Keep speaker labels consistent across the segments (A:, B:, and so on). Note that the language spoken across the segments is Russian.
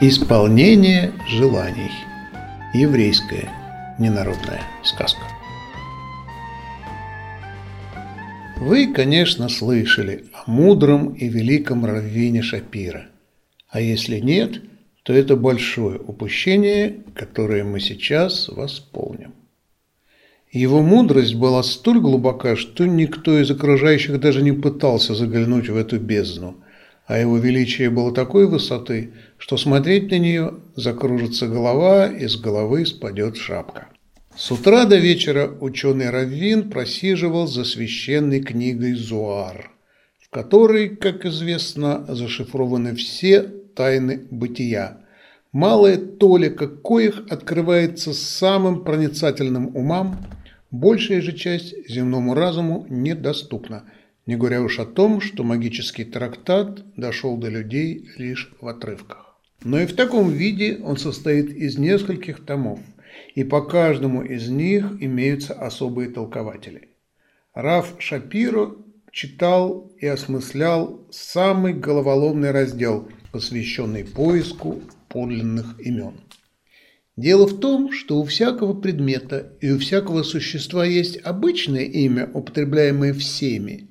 A: Исполнение желаний. Еврейская ненародная сказка. Вы, конечно, слышали о мудром и великом раввине Шапира. А если нет, то это большое упущение, которое мы сейчас восполним. Его мудрость была столь глубока, что никто из окружающих даже не пытался заглянуть в эту бездну, а его величие было такой высоты, что смотреть на нее закружится голова, и с головы спадет шапка. С утра до вечера ученый Раввин просиживал за священной книгой Зуар, в которой, как известно, зашифрованы все тайны бытия – малая толика коих открывается самым проницательным умам, большая же часть земному разуму недоступна, не говоря уж о том, что магический трактат дошел до людей лишь в отрывках. Но и в таком виде он состоит из нескольких томов, и по каждому из них имеются особые толкователи. Раф Шапиро читал и осмыслял самый головоломный раздел, посвященный поиску подлинных имен. Дело в том, что у всякого предмета и у всякого существа есть обычное имя, употребляемое всеми,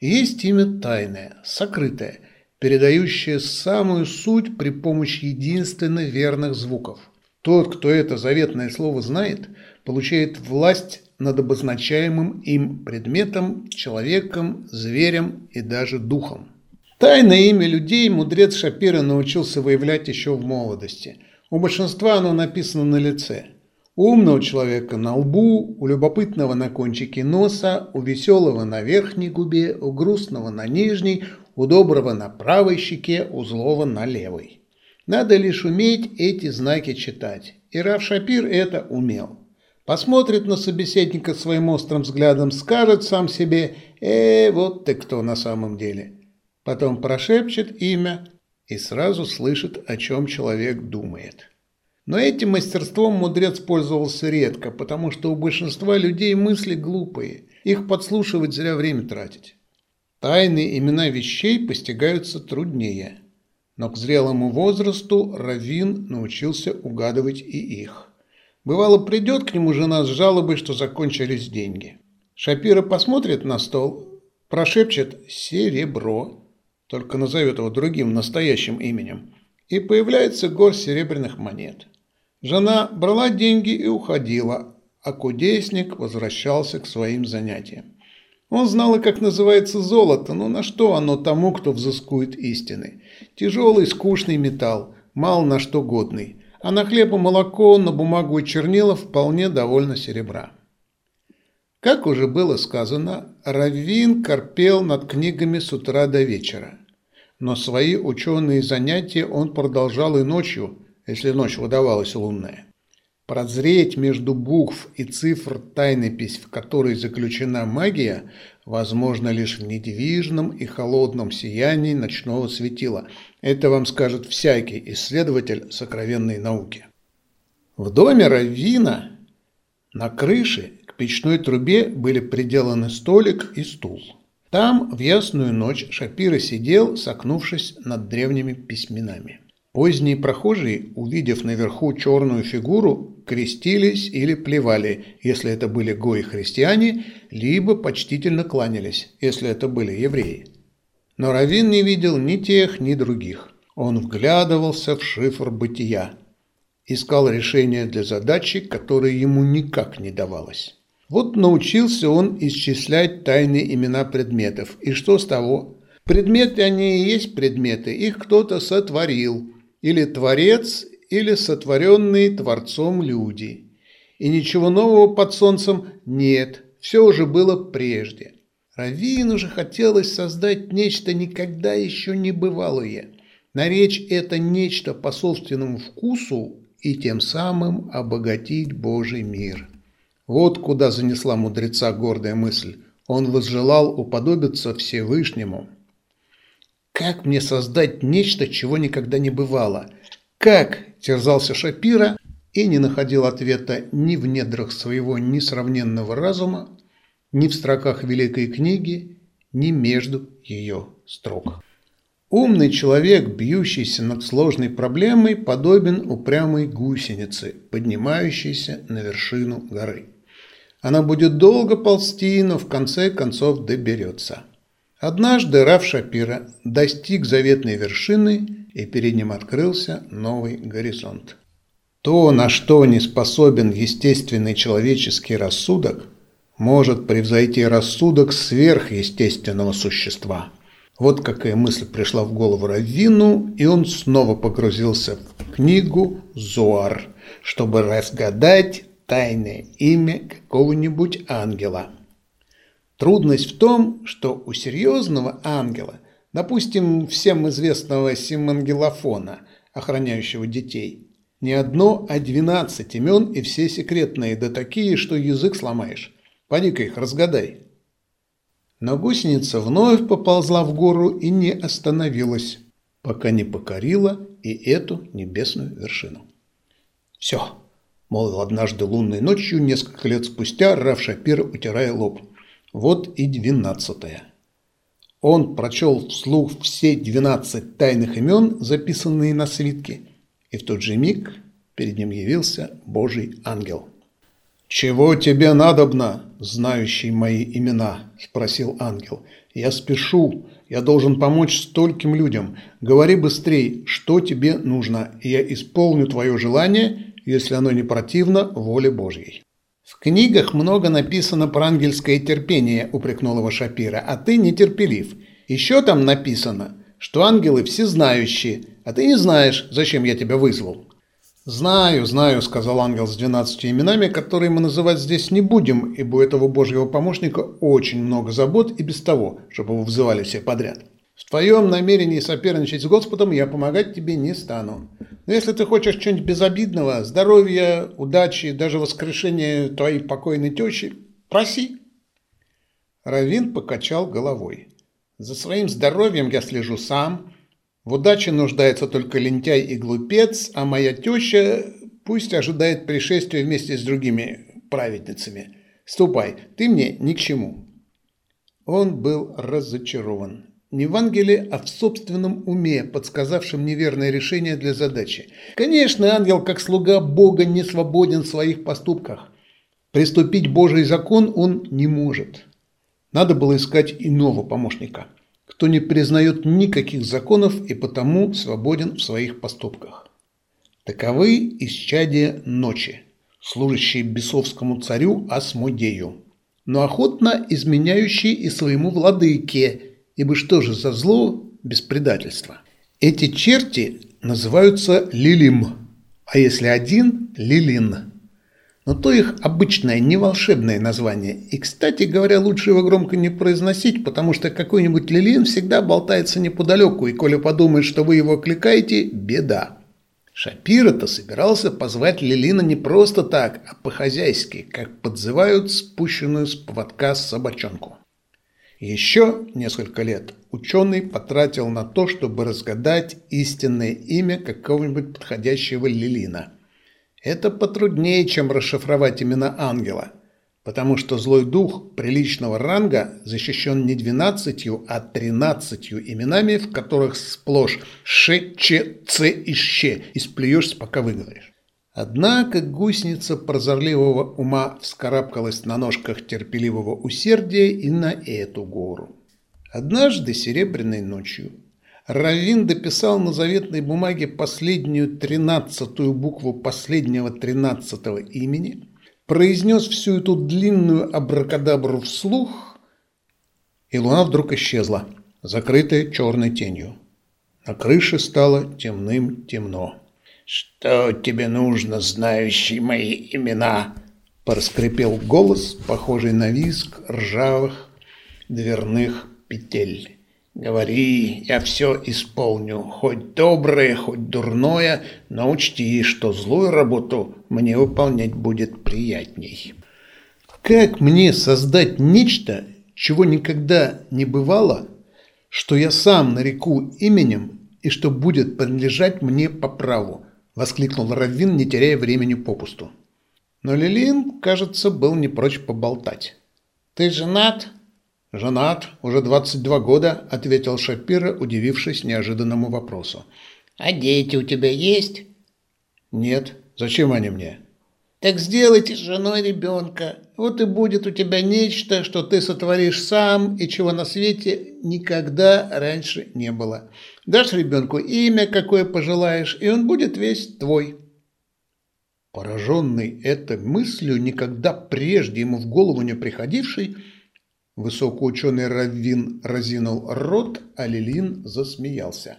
A: и есть имя тайное, сокрытое, передающее самую суть при помощи единственно верных звуков. Тот, кто это заветное слово знает, получает власть над обозначаемым им предметом, человеком, зверем и даже духом. Тайное имя людей мудрец Шапира научился выявлять еще в молодости. У большинства оно написано на лице. У умного человека на лбу, у любопытного на кончике носа, у веселого на верхней губе, у грустного на нижней, у доброго на правой щеке, у злого на левой. Надо лишь уметь эти знаки читать. И Рав Шапир это умел. Посмотрит на собеседника своим острым взглядом, скажет сам себе «Э, вот ты кто на самом деле» потом прошепчет имя и сразу слышит, о чем человек думает. Но этим мастерством мудрец пользовался редко, потому что у большинства людей мысли глупые, их подслушивать зря время тратить. Тайные имена вещей постигаются труднее, но к зрелому возрасту Равин научился угадывать и их. Бывало, придет к нему жена с жалобой, что закончились деньги. Шапира посмотрит на стол, прошепчет «серебро», только назовет его другим настоящим именем, и появляется гор серебряных монет. Жена брала деньги и уходила, а кудесник возвращался к своим занятиям. Он знал и как называется золото, но на что оно тому, кто взыскует истины. Тяжелый, скучный металл, мало на что годный, а на хлеб и молоко, на бумагу и чернила вполне довольно серебра. Как уже было сказано, Раввин корпел над книгами с утра до вечера но свои ученые занятия он продолжал и ночью, если ночь выдавалась лунная. Прозреть между букв и цифр тайнопись, в которой заключена магия, возможно лишь в недвижном и холодном сиянии ночного светила. Это вам скажет всякий исследователь сокровенной науки. В доме Раввина на крыше к печной трубе были приделаны столик и стул. Там в ясную ночь Шапира сидел, согнувшись над древними письменами. Поздние прохожие, увидев наверху черную фигуру, крестились или плевали, если это были гои-христиане, либо почтительно кланялись, если это были евреи. Но Равин не видел ни тех, ни других. Он вглядывался в шифр бытия, искал решение для задачи, которая ему никак не давалась. Вот научился он исчислять тайные имена предметов. И что с того? Предметы они и есть предметы, их кто-то сотворил. Или творец, или сотворенные Творцом люди. И ничего нового под солнцем нет, все уже было прежде. Равину же хотелось создать нечто никогда еще не бывалое. Наречь это нечто по собственному вкусу и тем самым обогатить Божий мир. Вот куда занесла мудреца гордая мысль. Он возжелал уподобиться Всевышнему. «Как мне создать нечто, чего никогда не бывало? Как?» – терзался Шапира и не находил ответа ни в недрах своего несравненного разума, ни в строках Великой книги, ни между ее строк. Умный человек, бьющийся над сложной проблемой, подобен упрямой гусенице, поднимающейся на вершину горы. Она будет долго ползти, но в конце концов доберется. Однажды Раф Шапира достиг заветной вершины, и перед ним открылся новый горизонт. То, на что не способен естественный человеческий рассудок, может превзойти рассудок сверхъестественного существа. Вот какая мысль пришла в голову Раввину, и он снова погрузился в книгу «Зоар», чтобы разгадать тайное имя какого-нибудь ангела. Трудность в том, что у серьезного ангела, допустим, всем известного симангелофона, охраняющего детей, не одно, а двенадцать имен и все секретные, да такие, что язык сломаешь. Поди-ка их разгадай. Но гусеница вновь поползла в гору и не остановилась, пока не покорила и эту небесную вершину. Все, молвил однажды лунной ночью, несколько лет спустя, Раф Шапир, утирая лоб. Вот и двенадцатое. Он прочел вслух все двенадцать тайных имен, записанные на свитке, и в тот же миг перед ним явился Божий ангел. «Чего тебе надобно, знающий мои имена?» – спросил ангел. «Я спешу, я должен помочь стольким людям. Говори быстрей, что тебе нужно, и я исполню твое желание если оно не противно воле Божьей. «В книгах много написано про ангельское терпение», – упрекнул его Шапира, – «а ты нетерпелив. Еще там написано, что ангелы всезнающие, а ты не знаешь, зачем я тебя вызвал». «Знаю, знаю», – сказал ангел с двенадцатью именами, которые мы называть здесь не будем, ибо у этого божьего помощника очень много забот и без того, чтобы его вызывали все подряд. В твоем намерении соперничать с Господом я помогать тебе не стану. Но если ты хочешь чего-нибудь безобидного, здоровья, удачи, даже воскрешения твоей покойной тещи, проси. Равин покачал головой. За своим здоровьем я слежу сам. В удаче нуждается только лентяй и глупец, а моя теща пусть ожидает пришествия вместе с другими праведницами. Ступай, ты мне ни к чему. Он был разочарован. Не в ангеле, а в собственном уме, подсказавшем неверное решение для задачи. Конечно, ангел, как слуга Бога, не свободен в своих поступках. Приступить Божий закон он не может. Надо было искать иного помощника, кто не признает никаких законов и потому свободен в своих поступках. Таковы исчадия ночи, служащие бесовскому царю Асмодею, но охотно изменяющие и своему владыке – Ибо что же за зло без предательства? Эти черти называются лилим, а если один – лилин. Но то их обычное, не волшебное название. И, кстати говоря, лучше его громко не произносить, потому что какой-нибудь лилин всегда болтается неподалеку, и коли подумает, что вы его окликаете – беда. Шапира-то собирался позвать Лилина не просто так, а по-хозяйски, как подзывают спущенную с поводка собачонку. Еще несколько лет ученый потратил на то, чтобы разгадать истинное имя какого-нибудь подходящего лилина. Это потруднее, чем расшифровать имена ангела, потому что злой дух приличного ранга защищен не двенадцатью, а тринадцатью именами, в которых сплошь «ш», «ч», «ц» и «щ», и сплюешься, пока выговоришь. Однако гусеница прозорливого ума вскарабкалась на ножках терпеливого усердия и на эту гору. Однажды серебряной ночью Равин дописал на заветной бумаге последнюю тринадцатую букву последнего тринадцатого имени, произнес всю эту длинную абракадабру вслух, и луна вдруг исчезла, закрытая черной тенью. На крыше стало темным темно. «Что тебе нужно, знающий мои имена?» – проскрипел голос, похожий на визг ржавых дверных петель. «Говори, я все исполню, хоть доброе, хоть дурное, но учти, что злую работу мне выполнять будет приятней». «Как мне создать нечто, чего никогда не бывало, что я сам нареку именем и что будет принадлежать мне по праву?» – воскликнул Раввин, не теряя времени попусту. Но Лилин, кажется, был не прочь поболтать. «Ты женат?» «Женат, уже 22 года», – ответил Шапира, удивившись неожиданному вопросу.
B: «А дети у тебя есть?»
A: «Нет. Зачем они мне?»
B: «Так сделайте с женой ребенка. Вот и будет у тебя нечто, что ты сотворишь сам и чего на свете никогда раньше не было. Дашь ребенку имя, какое пожелаешь, и он будет весь твой».
A: Пораженный этой мыслью, никогда прежде ему в голову не приходившей, Высокоученый Раввин разинул рот, а Лилин засмеялся.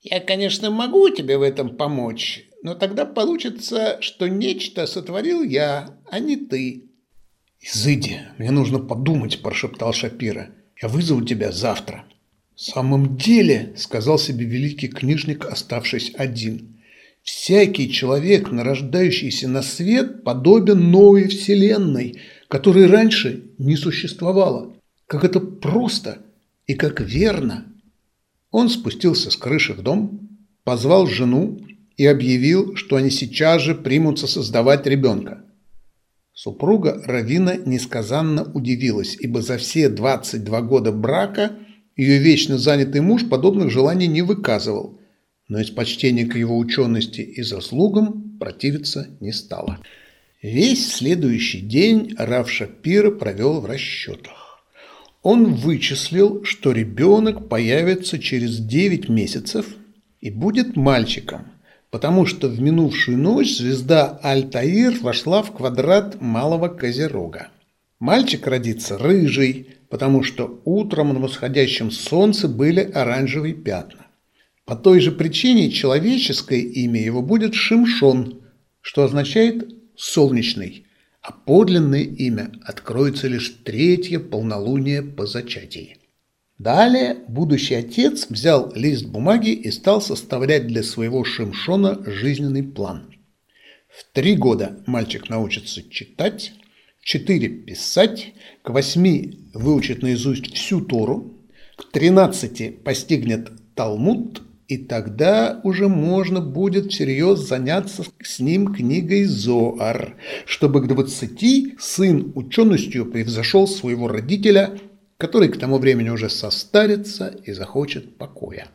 B: «Я, конечно, могу тебе в этом помочь, но тогда получится, что нечто сотворил я, а не ты».
A: «Изыди, мне нужно подумать», – прошептал Шапира. «Я вызову тебя завтра». «В самом деле», – сказал себе великий книжник, оставшись один, – «всякий человек, нарождающийся на свет, подобен новой вселенной – которой раньше не существовало. Как это просто и как верно. Он спустился с крыши в дом, позвал жену и объявил, что они сейчас же примутся создавать ребенка. Супруга Равина несказанно удивилась, ибо за все 22 года брака ее вечно занятый муж подобных желаний не выказывал, но из почтения к его учености и заслугам противиться не стала. Весь следующий день Рав Шапира провел в расчетах. Он вычислил, что ребенок появится через 9 месяцев и будет мальчиком, потому что в минувшую ночь звезда Альтаир вошла в квадрат малого Козерога. Мальчик родится рыжий, потому что утром на восходящем солнце были оранжевые пятна. По той же причине человеческое имя его будет Шимшон, что означает солнечный, а подлинное имя откроется лишь третье полнолуние по зачатии. Далее будущий отец взял лист бумаги и стал составлять для своего Шимшона жизненный план. В три года мальчик научится читать, в четыре писать, к восьми выучит наизусть всю Тору, к тринадцати постигнет Талмуд, и тогда уже можно будет всерьез заняться с ним книгой Зоар, чтобы к двадцати сын ученостью превзошел своего родителя, который к тому времени уже состарится и захочет покоя.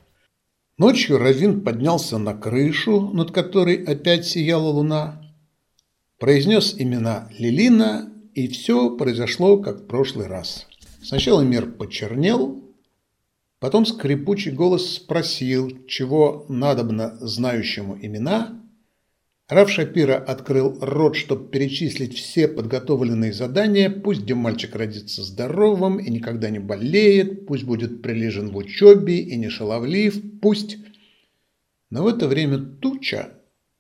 A: Ночью Равин поднялся на крышу, над которой опять сияла луна, произнес имена Лилина, и все произошло, как в прошлый раз. Сначала мир почернел, Потом скрипучий голос спросил, чего надобно знающему имена. Рав Шапира открыл рот, чтобы перечислить все подготовленные задания. Пусть где мальчик родится здоровым и никогда не болеет, пусть будет прилежен в учебе и не шаловлив, пусть... Но в это время туча,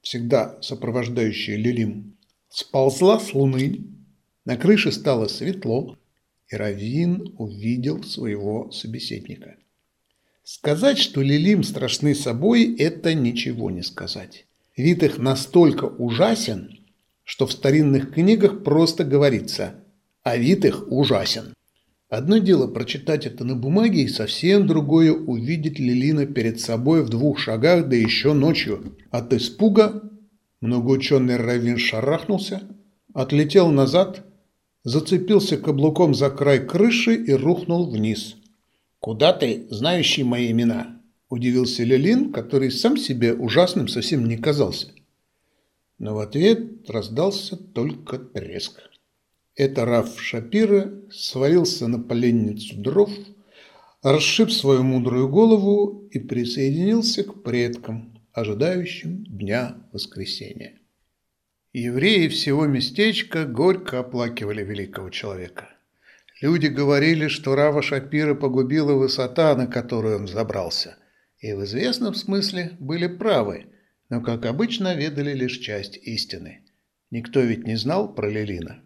A: всегда сопровождающая Лилим, сползла с луны, на крыше стало светло, и Равин увидел своего собеседника. Сказать, что лилим страшны собой, это ничего не сказать. Вид их настолько ужасен, что в старинных книгах просто говорится «а вид их ужасен». Одно дело прочитать это на бумаге, и совсем другое увидеть Лилина перед собой в двух шагах, да еще ночью. От испуга многоученый Равин шарахнулся, отлетел назад, зацепился каблуком за край крыши и рухнул вниз – «Куда ты, знающий мои имена?» – удивился Лелин, который сам себе ужасным совсем не казался. Но в ответ раздался только треск. Это Раф Шапира свалился на поленницу дров, расшиб свою мудрую голову и присоединился к предкам, ожидающим Дня Воскресения. Евреи всего местечка горько оплакивали великого человека. Люди говорили, что Рава Шапира погубила высота, на которую он забрался. И в известном смысле были правы, но, как обычно, ведали лишь часть истины. Никто ведь не знал про Лилина.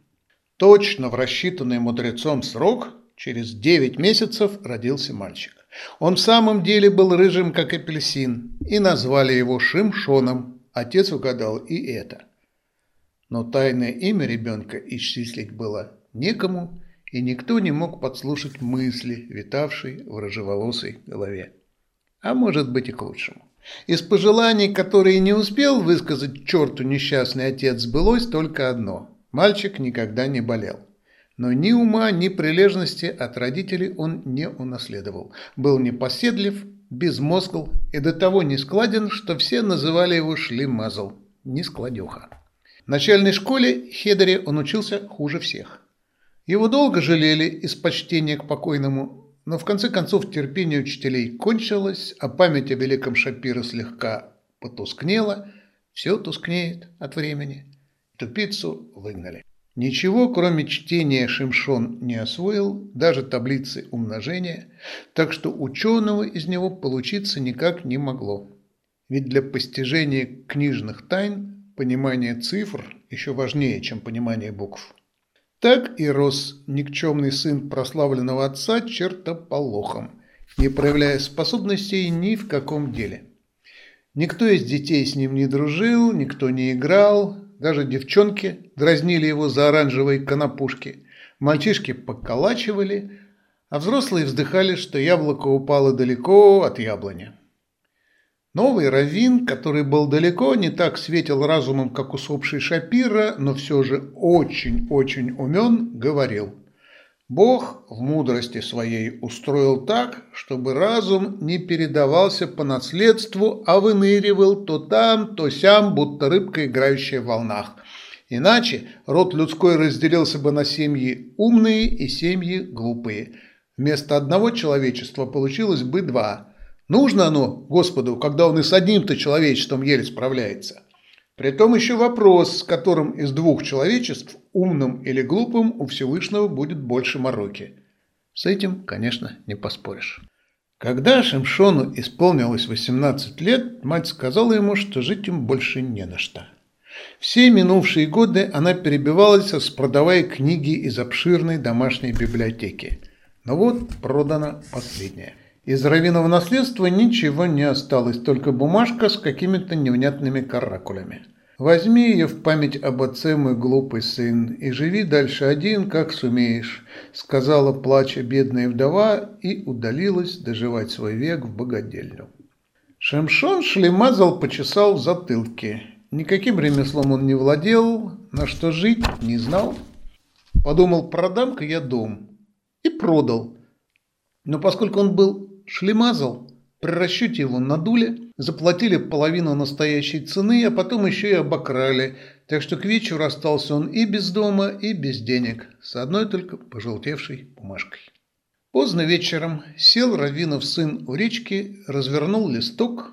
A: Точно в рассчитанный мудрецом срок, через девять месяцев, родился мальчик. Он в самом деле был рыжим, как апельсин, и назвали его Шимшоном. Отец угадал и это. Но тайное имя ребенка исчислить было некому, и никто не мог подслушать мысли, витавшей в рыжеволосой голове. А может быть и к лучшему. Из пожеланий, которые не успел высказать черту несчастный отец, сбылось только одно. Мальчик никогда не болел. Но ни ума, ни прилежности от родителей он не унаследовал. Был непоседлив, безмозгл и до того не складен, что все называли его шлемазл, нескладеха. Начальной школе Хедере он учился хуже всех. Его долго жалели из почтения к покойному, но в конце концов терпение учителей кончилось, а память о великом Шапиро слегка потускнела. Все тускнеет от времени. Тупицу выгнали. Ничего, кроме чтения Шимшон не освоил, даже таблицы умножения, так что ученого из него получиться никак не могло. Ведь для постижения книжных тайн понимание цифр еще важнее, чем понимание букв. Так и рос никчемный сын прославленного отца чертополохом, не проявляя способностей ни в каком деле. Никто из детей с ним не дружил, никто не играл, даже девчонки дразнили его за оранжевые конопушки. Мальчишки поколачивали, а взрослые вздыхали, что яблоко упало далеко от яблони. Новый раввин, который был далеко не так светил разумом, как усопший Шапира, но все же очень-очень умен, говорил – Бог в мудрости своей устроил так, чтобы разум не передавался по наследству, а выныривал то там, то сям, будто рыбка, играющая в волнах. Иначе род людской разделился бы на семьи умные и семьи глупые. Вместо одного человечества получилось бы два. Нужно оно Господу, когда он и с одним-то человечеством еле справляется. Притом еще вопрос, с которым из двух человечеств, умным или глупым, у Всевышнего будет больше мороки. С этим, конечно, не поспоришь. Когда Шимшону исполнилось 18 лет, мать сказала ему, что жить им больше не на что. Все минувшие годы она перебивалась, распродавая книги из обширной домашней библиотеки. Но вот продана последняя. Из равиного наследства ничего не осталось, только бумажка с какими-то невнятными каракулями. Возьми ее в память об отце, мой глупый сын, и живи дальше один, как сумеешь, сказала, плача бедная вдова, и удалилась доживать свой век в богадельню. Шемшон шлемазал почесал в затылке. Никаким ремеслом он не владел, на что жить не знал. Подумал, продам-ка я дом. И продал. Но поскольку он был шлемазал. При расчете его надули, заплатили половину настоящей цены, а потом еще и обокрали, так что к вечеру остался он и без дома, и без денег, с одной только пожелтевшей бумажкой. Поздно вечером сел Равинов сын у речки, развернул листок,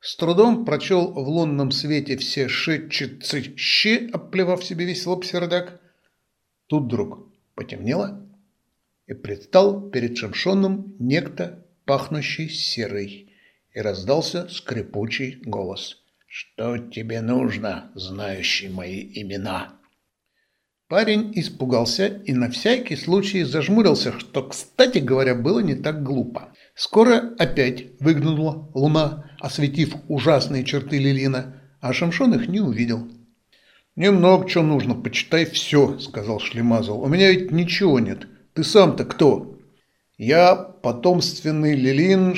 A: с трудом прочел в лунном свете все ши чицы щи, оплевав себе весь лоб сердак. Тут вдруг потемнело, и предстал перед Шамшоном некто пахнущий серой, и раздался скрипучий голос. «Что тебе нужно, знающий мои имена?» Парень испугался и на всякий случай зажмурился, что, кстати говоря, было не так глупо. Скоро опять выглянула луна, осветив ужасные черты Лилина, а Шамшон их не увидел. «Немного что нужно, почитай все», — сказал Шлемазл. «У меня ведь ничего нет. Ты сам-то кто?» Я потомственный Лилин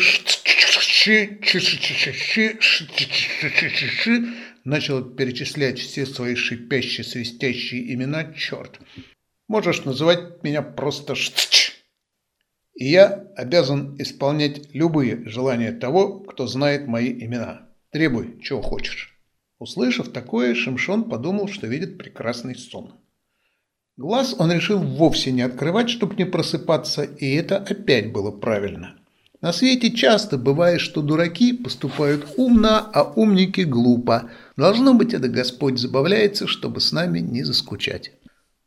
A: начал перечислять все свои шипящие, свистящие имена, черт. Можешь называть меня просто И я обязан исполнять любые желания того, кто знает мои имена. Требуй, чего хочешь. Услышав такое, Шимшон подумал, что видит прекрасный сон. Глаз он решил вовсе не открывать, чтобы не просыпаться, и это опять было правильно. На свете часто бывает, что дураки поступают умно, а умники глупо. Должно быть, это Господь забавляется, чтобы с нами не заскучать.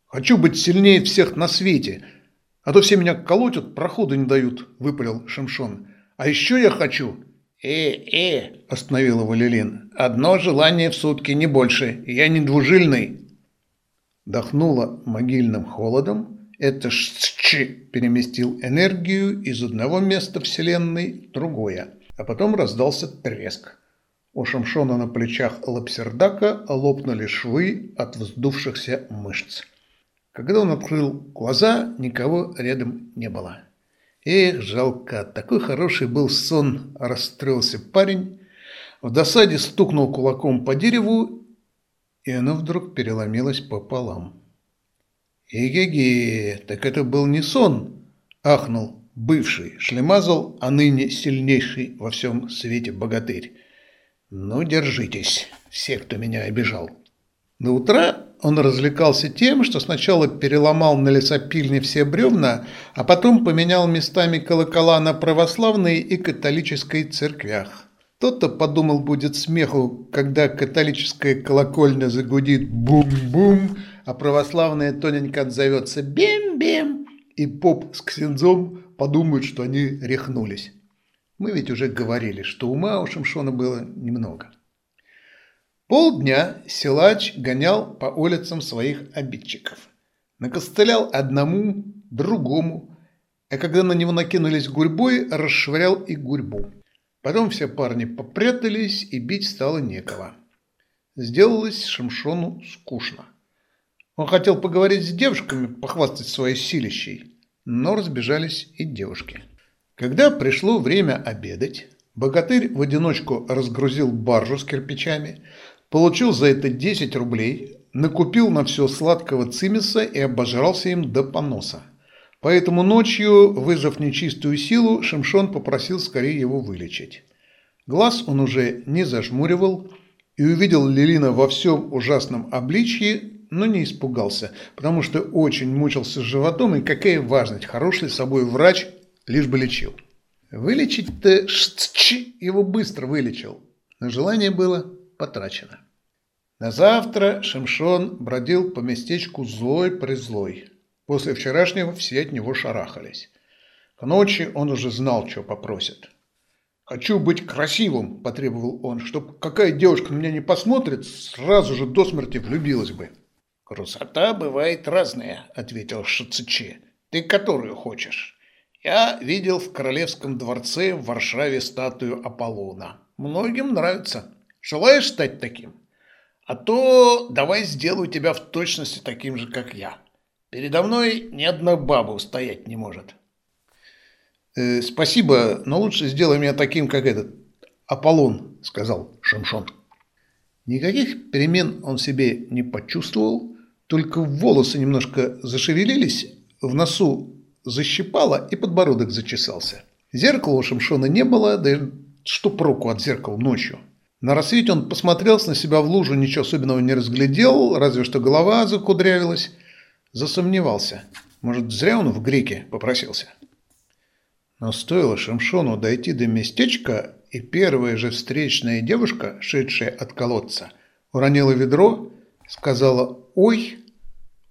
A: «Хочу быть сильнее всех на свете, а то все меня колотят, проходу не дают», – выпалил Шимшон. «А еще я хочу...» «Э-э», – остановил его Лилин. «Одно желание в сутки, не больше. Я не двужильный» дохнуло могильным холодом, это шчи переместил энергию из одного места Вселенной в другое, а потом раздался треск. У Шамшона на плечах Лапсердака лопнули швы от вздувшихся мышц. Когда он открыл глаза, никого рядом не было. Эх, жалко, такой хороший был сон, расстроился парень. В досаде стукнул кулаком по дереву и оно вдруг переломилось пополам. «Эге-ге, так это был не сон!» – ахнул бывший шлемазл, а ныне сильнейший во всем свете богатырь. «Ну, держитесь, все, кто меня обижал!» До утра он развлекался тем, что сначала переломал на лесопильне все бревна, а потом поменял местами колокола на православные и католической церквях. Тот-то подумал будет смеху, когда католическая колокольня загудит бум-бум, а православная тоненько отзовется бим-бим, и поп с ксензом подумают, что они рехнулись. Мы ведь уже говорили, что ума у Шимшона было немного. Полдня силач гонял по улицам своих обидчиков. Накостылял одному, другому, а когда на него накинулись гурьбой, расшвырял и гурьбу. Потом все парни попрятались, и бить стало некого. Сделалось Шамшону скучно. Он хотел поговорить с девушками, похвастать своей силищей, но разбежались и девушки. Когда пришло время обедать, богатырь в одиночку разгрузил баржу с кирпичами, Получил за это 10 рублей, накупил на все сладкого цимиса и обожрался им до поноса. Поэтому ночью, вызвав нечистую силу, Шимшон попросил скорее его вылечить. Глаз он уже не зажмуривал и увидел Лилина во всем ужасном обличье, но не испугался, потому что очень мучился с животом, и какая важность, хороший с собой врач, лишь бы лечил. Вылечить-то его быстро вылечил, но желание было потрачено. На завтра Шимшон бродил по местечку злой-призлой. После вчерашнего все от него шарахались. К ночи он уже знал, что попросит. «Хочу быть красивым», – потребовал он, – «чтоб какая девушка на меня не посмотрит, сразу же до смерти влюбилась бы».
B: «Красота бывает разная», – ответил Шацичи. «Ты которую хочешь?» «Я видел в Королевском дворце в Варшаве статую Аполлона. Многим нравится». Желаешь стать таким? А то давай сделаю тебя в точности таким же, как я. Передо мной ни одна баба устоять не может.
A: Э, спасибо, но лучше сделай меня таким, как этот Аполлон, сказал Шамшон. Никаких перемен он себе не почувствовал, только волосы немножко зашевелились, в носу защипало и подбородок зачесался. Зеркала у Шамшона не было, да и что проку от зеркала ночью? На рассвете он посмотрел на себя в лужу, ничего особенного не разглядел, разве что голова закудрявилась. Засомневался. Может, зря он в греке попросился. Но стоило Шамшону дойти до местечка, и первая же встречная девушка, шедшая от колодца, уронила ведро, сказала «Ой!»,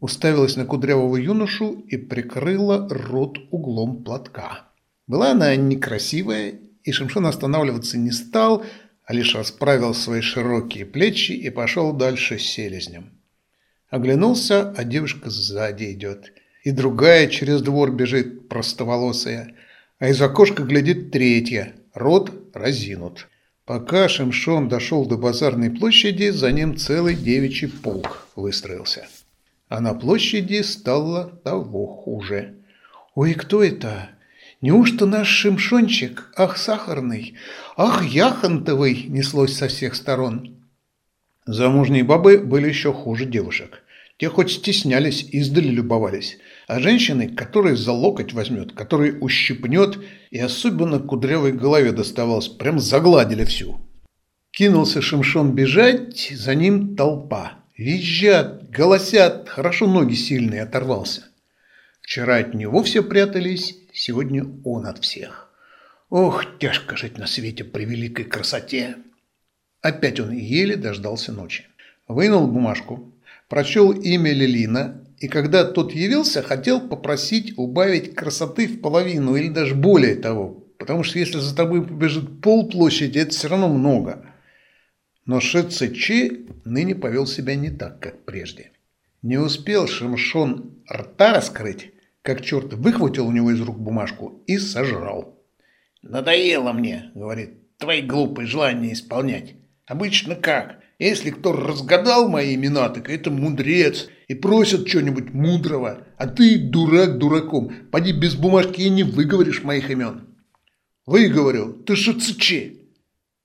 A: уставилась на кудрявого юношу и прикрыла рот углом платка. Была она некрасивая, и Шамшон останавливаться не стал – а лишь расправил свои широкие плечи и пошел дальше селезнем. Оглянулся, а девушка сзади идет. И другая через двор бежит простоволосая, а из окошка глядит третья, рот разинут. Пока Шимшон дошел до базарной площади, за ним целый девичий полк выстроился. А на площади стало того хуже. «Ой, кто это?» Неужто наш Шимшончик, ах, сахарный, ах, яхонтовый, неслось со всех сторон. Замужние бабы были еще хуже девушек. Те хоть стеснялись, издали любовались. А женщины, которые за локоть возьмет, которые ущипнет, и особенно кудрявой голове доставалось, прям загладили всю. Кинулся Шимшон бежать, за ним толпа. Визжат, голосят, хорошо ноги сильные, оторвался. Вчера от него все прятались, сегодня он от всех. Ох, тяжко жить на свете при великой красоте. Опять он еле дождался ночи. Вынул бумажку, прочел имя Лилина, и когда тот явился, хотел попросить убавить красоты в половину или даже более того, потому что если за тобой побежит полплощади, это все равно много. Но Шицечи ныне повел себя не так, как прежде. Не успел Шимшон рта раскрыть, как черт выхватил у него из рук бумажку и сожрал.
B: «Надоело мне, — говорит, — твои глупые желания исполнять. Обычно как? Если кто разгадал мои имена, так это мудрец и просит что-нибудь мудрого, а ты дурак дураком. Поди без бумажки и не выговоришь моих имен». «Выговорил, ты шицечи!»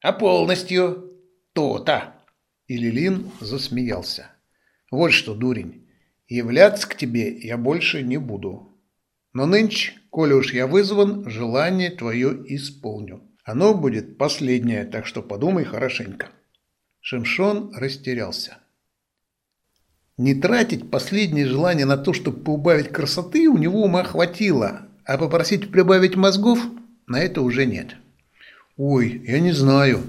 B: «А полностью то-то!»
A: И Лилин засмеялся. «Вот что, дурень, Являться к тебе я больше не буду. Но нынче, коли уж я вызван, желание твое исполню. Оно будет последнее, так что подумай хорошенько. Шимшон растерялся. Не тратить последнее желание на то, чтобы поубавить красоты, у него ума хватило, а попросить прибавить мозгов на это уже нет. «Ой, я не знаю.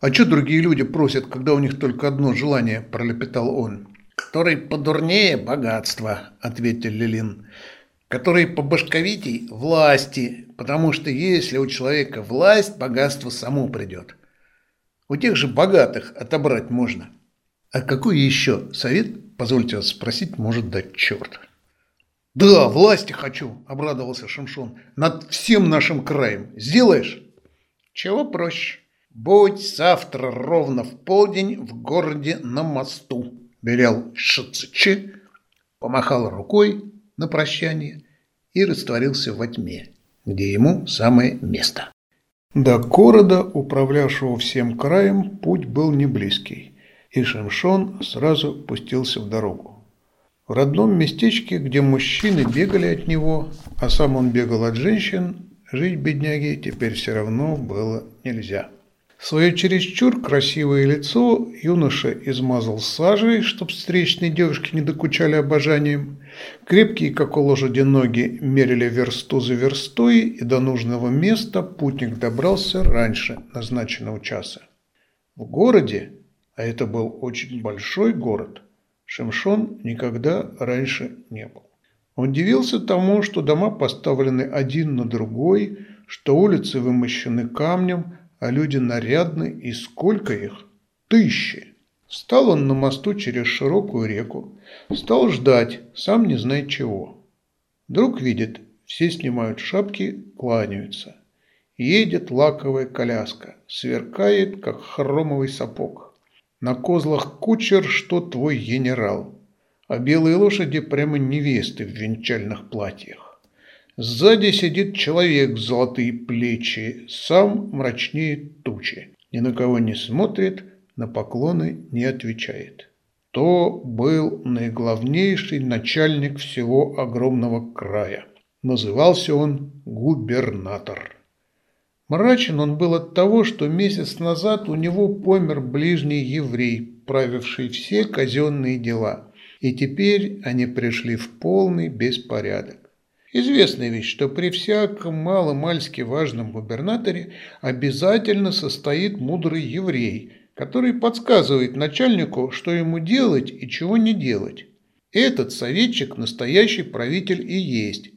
A: А что другие люди просят, когда у них только одно желание?» – пролепетал он. «Который подурнее – богатство», – ответил Лилин. «Который побашковитей – власти, потому что если у человека власть, богатство само придет. У тех же богатых отобрать можно». «А какой еще совет, позвольте вас спросить, может дать черт?» «Да, власти хочу», – обрадовался Шамшон, – «над всем нашим краем. Сделаешь?» «Чего проще? Будь завтра ровно в полдень в городе на мосту», – велел Шицичи, помахал рукой на прощание и растворился во тьме, где ему самое место. До города, управлявшего всем краем, путь был не близкий, и Шамшон сразу пустился в дорогу. В родном местечке, где мужчины бегали от него, а сам он бегал от женщин, жить бедняге теперь все равно было нельзя. Свое чересчур красивое лицо юноша измазал сажей, чтоб встречные девушки не докучали обожанием. Крепкие, как у лошади, ноги мерили версту за верстой, и до нужного места путник добрался раньше назначенного часа. В городе, а это был очень большой город – Шимшон никогда раньше не был. Он удивился тому, что дома поставлены один на другой, что улицы вымощены камнем, а люди нарядны, и сколько их? Тысячи! Стал он на мосту через широкую реку, стал ждать, сам не знает чего. Вдруг видит, все снимают шапки, кланяются. Едет лаковая коляска, сверкает, как хромовый сапог. На козлах кучер, что твой генерал, а белые лошади прямо невесты в венчальных платьях. Сзади сидит человек с золотые плечи, сам мрачнее тучи, ни на кого не смотрит, на поклоны не отвечает. То был наиглавнейший начальник всего огромного края. Назывался он губернатор. Мрачен он был от того, что месяц назад у него помер ближний еврей, правивший все казенные дела, и теперь они пришли в полный беспорядок. Известная вещь, что при всяком маломальски важном губернаторе обязательно состоит мудрый еврей, который подсказывает начальнику, что ему делать и чего не делать. Этот советчик настоящий правитель и есть.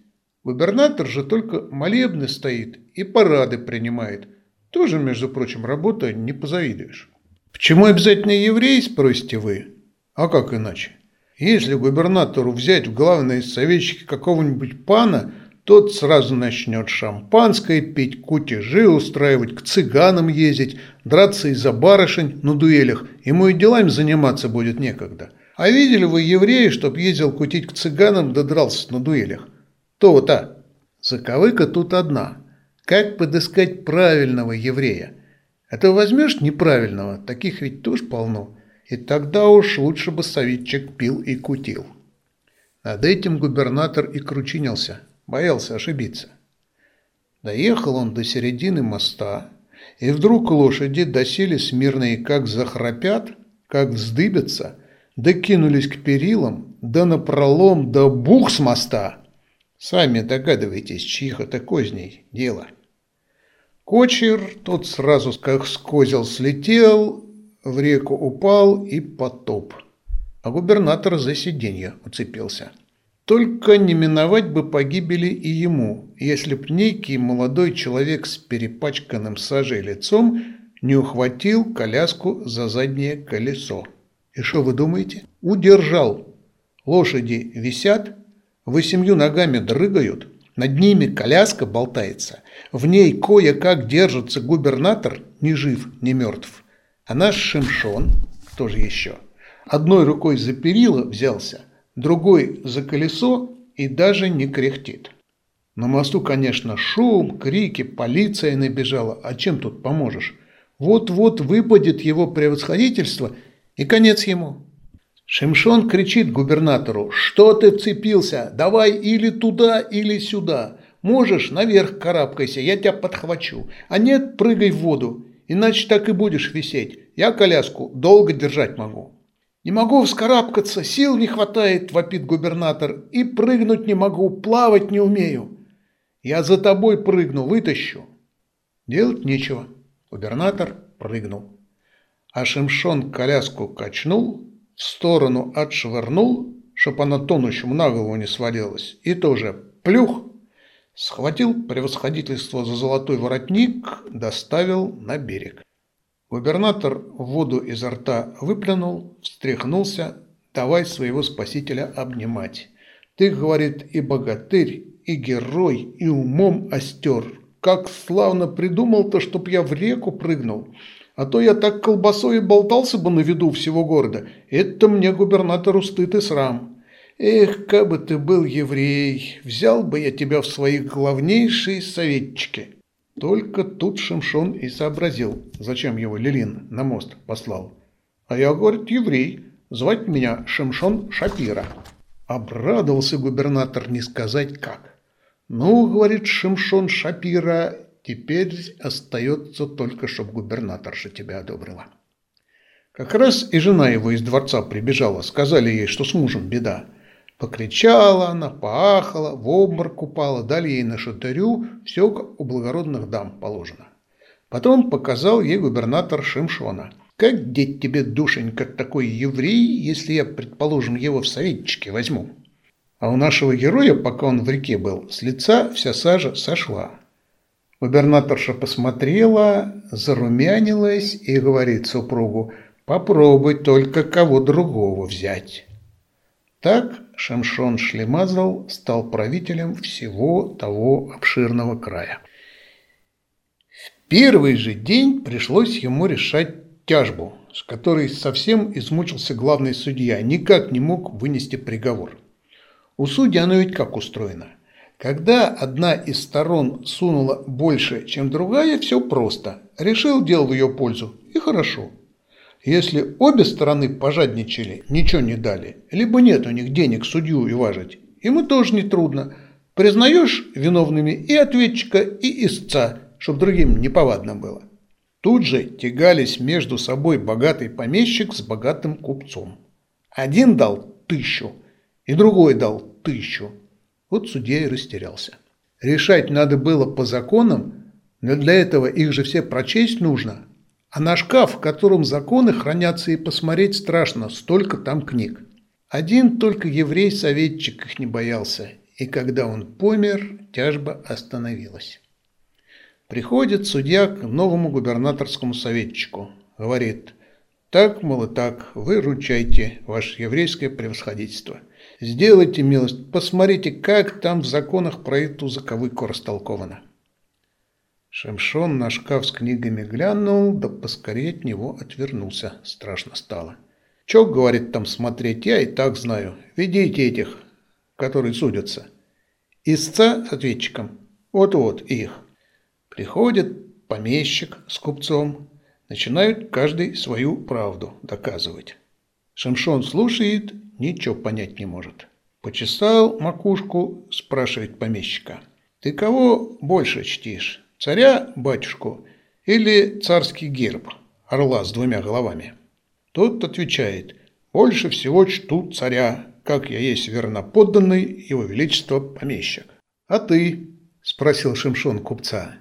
A: Губернатор же только молебны стоит и парады принимает. Тоже, между прочим, работа не позавидуешь. Почему обязательно еврей, спросите вы? А как иначе? Если губернатору взять в главные советчики какого-нибудь пана, тот сразу начнет шампанское пить, кутежи устраивать, к цыганам ездить, драться из-за барышень на дуэлях. Ему и делами заниматься будет некогда. А видели вы еврея, чтоб ездил кутить к цыганам да дрался на дуэлях? То-то. Заковыка тут одна. Как подыскать правильного еврея? А то возьмешь неправильного, таких ведь тоже полно. И тогда уж лучше бы советчик пил и кутил. Над этим губернатор и кручинился, боялся ошибиться. Доехал он до середины моста, и вдруг лошади досели смирные, как захрапят, как вздыбятся, да кинулись к перилам, да напролом, да бух с моста — Сами догадываетесь, чьих это козней дело. Кочер тот сразу как с козел слетел, в реку упал и потоп. А губернатор за сиденье уцепился. Только не миновать бы погибели и ему, если б некий молодой человек с перепачканным сажей лицом не ухватил коляску за заднее колесо. И что вы думаете? Удержал. Лошади висят, Восемью ногами дрыгают, над ними коляска болтается, в ней кое-как держится губернатор, ни жив, ни мертв. А наш Шимшон, тоже еще, одной рукой за перила взялся, другой за колесо и даже не кряхтит. На мосту, конечно, шум, крики, полиция набежала, а чем тут поможешь? Вот-вот выпадет его превосходительство, и конец ему. Шимшон кричит губернатору, что ты вцепился, давай или туда, или сюда. Можешь, наверх карабкайся, я тебя подхвачу. А нет, прыгай в воду, иначе так и будешь висеть. Я коляску долго держать могу. «Не могу вскарабкаться, сил не хватает», – вопит губернатор. «И прыгнуть не могу, плавать не умею». «Я за тобой прыгну, вытащу». Делать нечего. Губернатор прыгнул. А Шимшон коляску качнул, в сторону отшвырнул, чтоб она тонущему на голову не свалилась, и тоже плюх, схватил превосходительство за золотой воротник, доставил на берег. Губернатор воду изо рта выплюнул, встряхнулся, давай своего спасителя обнимать. Ты, говорит, и богатырь, и герой, и умом остер. Как славно придумал-то, чтоб я в реку прыгнул. А то я так колбасой болтался бы на виду всего города. Это мне губернатору стыд и срам. Эх, как бы ты был еврей, взял бы я тебя в свои главнейшие советчики. Только тут Шимшон и сообразил, зачем его Лилин на мост послал. А я, говорит, еврей, звать меня Шимшон Шапира. Обрадовался губернатор не сказать как. Ну, говорит Шимшон Шапира, теперь остается только, чтоб губернаторша тебя одобрила. Как раз и жена его из дворца прибежала, сказали ей, что с мужем беда. Покричала она, поахала, в обморок упала, дали ей на шатырю, все у благородных дам положено. Потом показал ей губернатор Шимшона. Как деть тебе, душенька, такой еврей, если я, предположим, его в советчике возьму? А у нашего героя, пока он в реке был, с лица вся сажа сошла. Губернаторша посмотрела, зарумянилась и говорит супругу, попробуй только кого другого взять. Так Шамшон Шлемазал стал правителем всего того обширного края. В первый же день пришлось ему решать тяжбу, с которой совсем измучился главный судья, никак не мог вынести приговор. У судьи оно ведь как устроено? Когда одна из сторон сунула больше, чем другая, все просто. Решил дело в ее пользу, и хорошо – если обе стороны пожадничали, ничего не дали, либо нет у них денег судью и важить, ему тоже не трудно. Признаешь виновными и ответчика, и истца, чтобы другим неповадно было. Тут же тягались между собой богатый помещик с богатым купцом. Один дал тысячу, и другой дал тысячу. Вот судья и растерялся. Решать надо было по законам, но для этого их же все прочесть нужно, а на шкаф, в котором законы хранятся и посмотреть страшно, столько там книг. Один только еврей-советчик их не боялся, и когда он помер, тяжба остановилась. Приходит судья к новому губернаторскому советчику. Говорит, так, мол, и так, вы ручайте, ваше еврейское превосходительство. Сделайте милость, посмотрите, как там в законах про эту заковыку растолковано. Шемшон на шкаф с книгами глянул, да поскорее от него отвернулся. Страшно стало. «Чё, — говорит, — там смотреть, я и так знаю. Ведите этих, которые судятся. Истца с ответчиком. Вот-вот их. Приходит помещик с купцом. Начинают каждый свою правду доказывать. Шемшон слушает, ничего понять не может. Почесал макушку, спрашивает помещика. «Ты кого больше чтишь?» Царя, батюшку, или царский герб, орла с двумя головами? Тот отвечает, больше всего чту царя, как я есть верноподданный его величество помещик. А ты? Спросил Шимшон купца.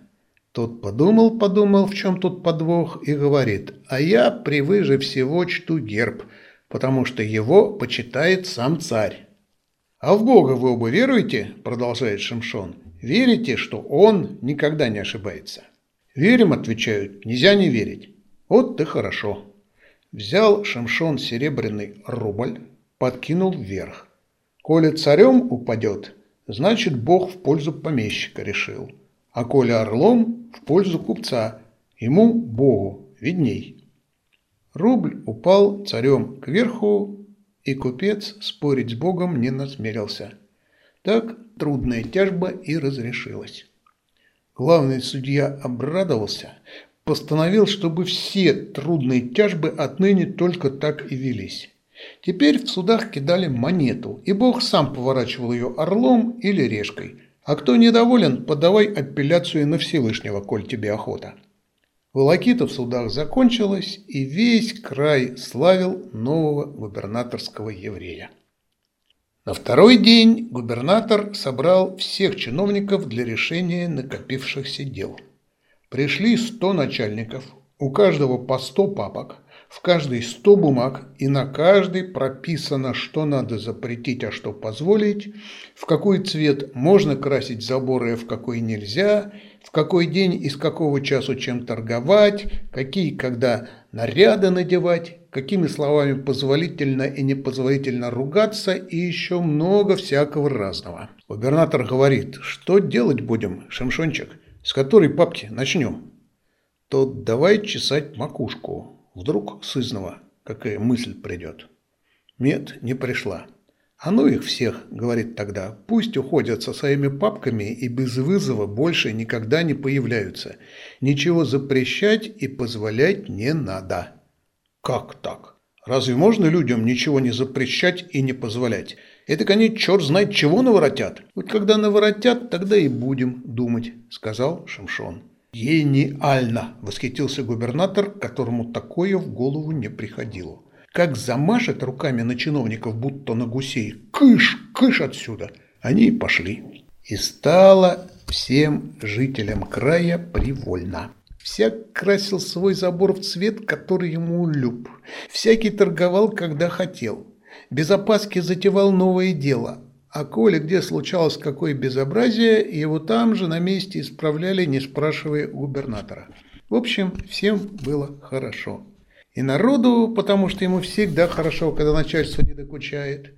A: Тот подумал, подумал, в чем тут подвох, и говорит, а я превыше всего чту герб, потому что его почитает сам царь. «А в Бога вы оба веруете?» – продолжает Шимшон. Верите, что он никогда не ошибается? Верим, отвечают, нельзя не верить. Вот ты хорошо. Взял Шамшон серебряный рубль, подкинул вверх. Коли царем упадет, значит Бог в пользу помещика решил. А коли орлом, в пользу купца. Ему, Богу, видней. Рубль упал царем кверху, и купец спорить с Богом не насмелился. Так трудная тяжба и разрешилась. Главный судья обрадовался, постановил, чтобы все трудные тяжбы отныне только так и велись. Теперь в судах кидали монету, и Бог сам поворачивал ее орлом или решкой. А кто недоволен, подавай апелляцию на Всевышнего, коль тебе охота. Волокита в судах закончилась, и весь край славил нового губернаторского еврея. На второй день губернатор собрал всех чиновников для решения накопившихся дел. Пришли сто начальников, у каждого по сто папок, в каждой сто бумаг, и на каждой прописано, что надо запретить, а что позволить, в какой цвет можно красить заборы, а в какой нельзя, в какой день и с какого часу чем торговать, какие когда наряды надевать, какими словами позволительно и непозволительно ругаться и еще много всякого разного. Губернатор говорит, что делать будем, Шамшончик, с которой папки начнем? То давай чесать макушку, Вдруг сызного какая мысль придет. Нет, не пришла. А ну их всех, говорит тогда, пусть уходят со своими папками и без вызова больше никогда не появляются. Ничего запрещать и позволять не надо. Как так? Разве можно людям ничего не запрещать и не позволять? Это, они черт знает чего наворотят. Вот когда наворотят, тогда и будем думать, сказал Шамшон. «Гениально!» – восхитился губернатор, которому такое в голову не приходило. «Как замашет руками на чиновников, будто на гусей! Кыш, кыш отсюда!» Они и пошли. И стало всем жителям края привольно. Всяк красил свой забор в цвет, который ему люб. Всякий торговал, когда хотел. Без опаски затевал новое дело – а коли где случалось какое безобразие, его там же на месте исправляли, не спрашивая губернатора. В общем, всем было хорошо. И народу, потому что ему всегда хорошо, когда начальство не докучает.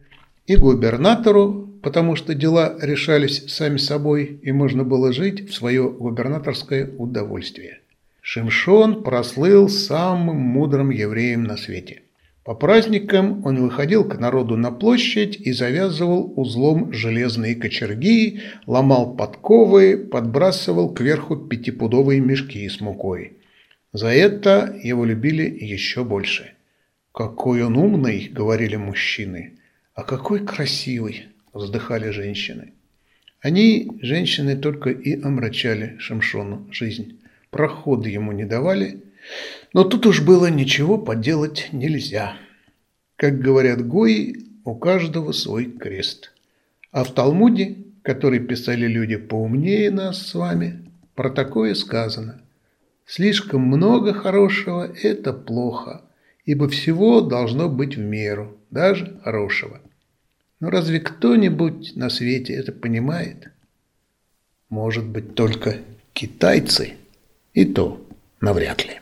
A: И губернатору, потому что дела решались сами собой, и можно было жить в свое губернаторское удовольствие. Шимшон прослыл самым мудрым евреем на свете. По праздникам он выходил к народу на площадь и завязывал узлом железные кочерги, ломал подковы, подбрасывал кверху пятипудовые мешки с мукой. За это его любили еще больше. «Какой он умный!» — говорили мужчины. «А какой красивый!» — вздыхали женщины. Они, женщины, только и омрачали Шамшону жизнь. Проходы ему не давали — но тут уж было ничего поделать нельзя. Как говорят гои, у каждого свой крест. А в Талмуде, который писали люди поумнее нас с вами, про такое сказано. Слишком много хорошего – это плохо, ибо всего должно быть в меру, даже хорошего. Но разве кто-нибудь на свете это понимает? Может быть, только китайцы, и то навряд ли.